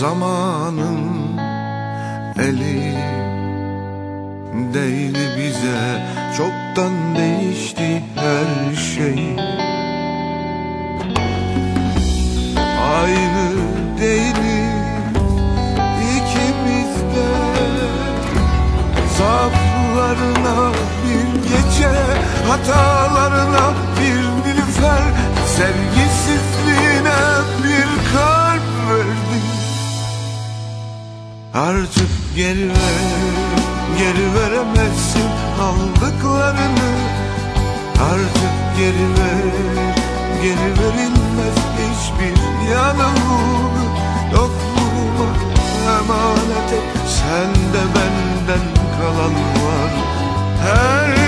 Zamanın eli değdi bize. Çoktan değişti her şey. Aynı değiliz ikimiz de Zaaflarına bir gece Hatalarına bir nilüfer. Sevgisizliğine Artık geri ver, geri veremezsin aldıklarını. Artık geri ver, geri verilmez hiçbir yanılgı Yokluğuma emanet et, sende benden kalan var. Her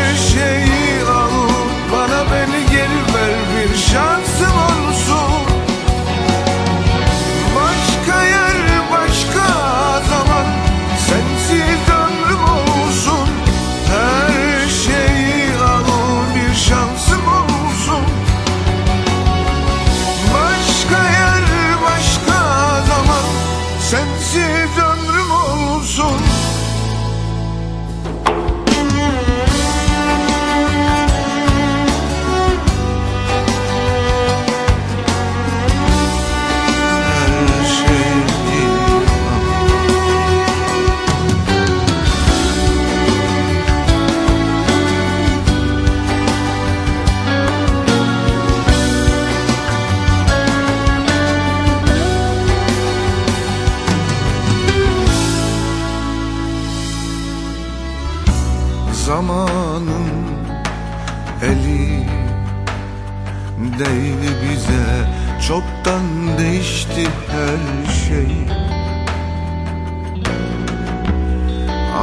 Zamanın eli değdi bize. Çoktan değişti her şey.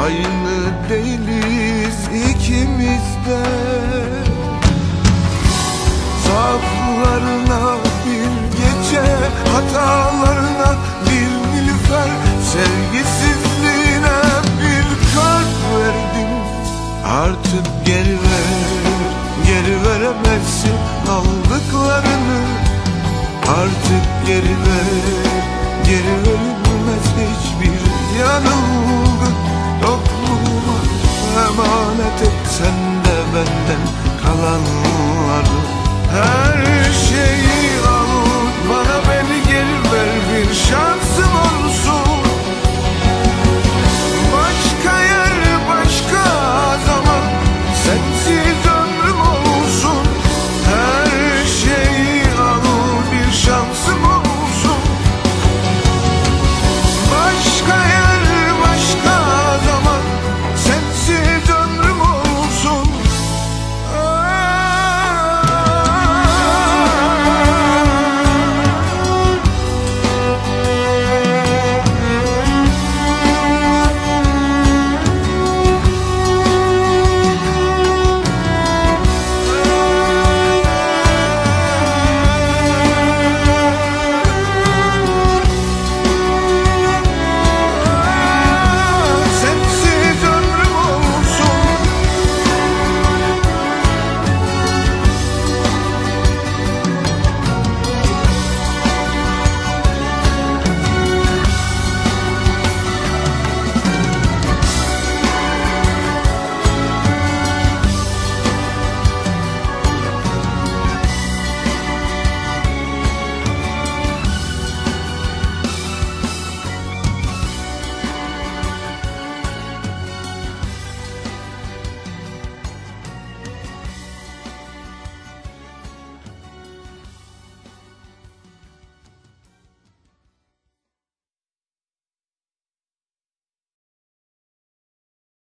Aynı değiliz ikimiz de Artık geri ver Geri ölmez hiçbir yanılgı Topluma emanet et Sen de benden kalanları. Her